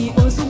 你我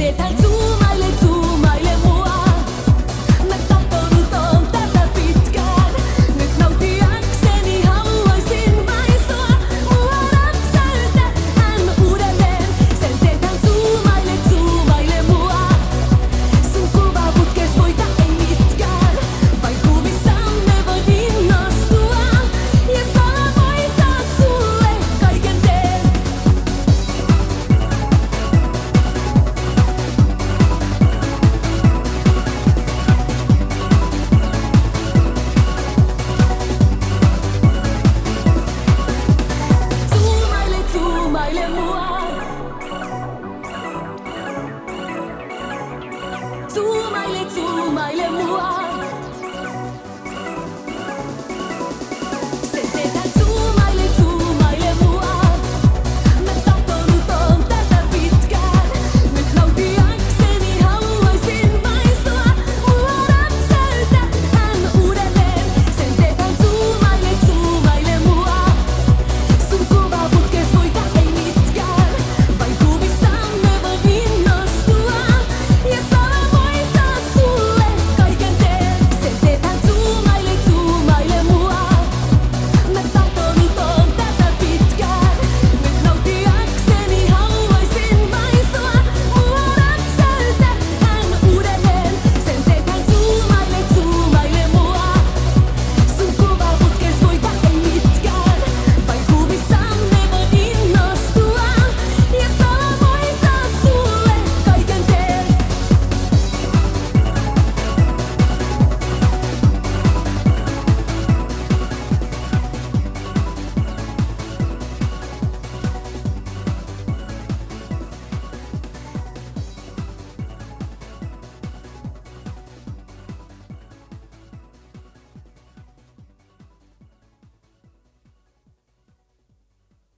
때 달콤 Tout maille, tout maille, moi.